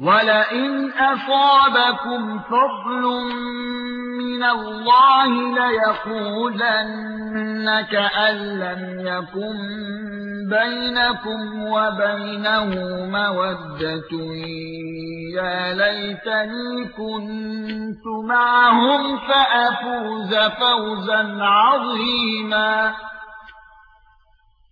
وَلَئِنْ أَصَابَكُمْ فَضْلٌ مِنَ اللَّهِ لَيَقُولَنَّ كَأَن لَّمْ يَكُن بَيْنَكُمْ وَبَيْنَهُ مَوَدَّةٌ يَا لَيْتَنِي كُنتُ مَعَهُمْ فَأَفُوزَ فَوْزًا عَظِيمًا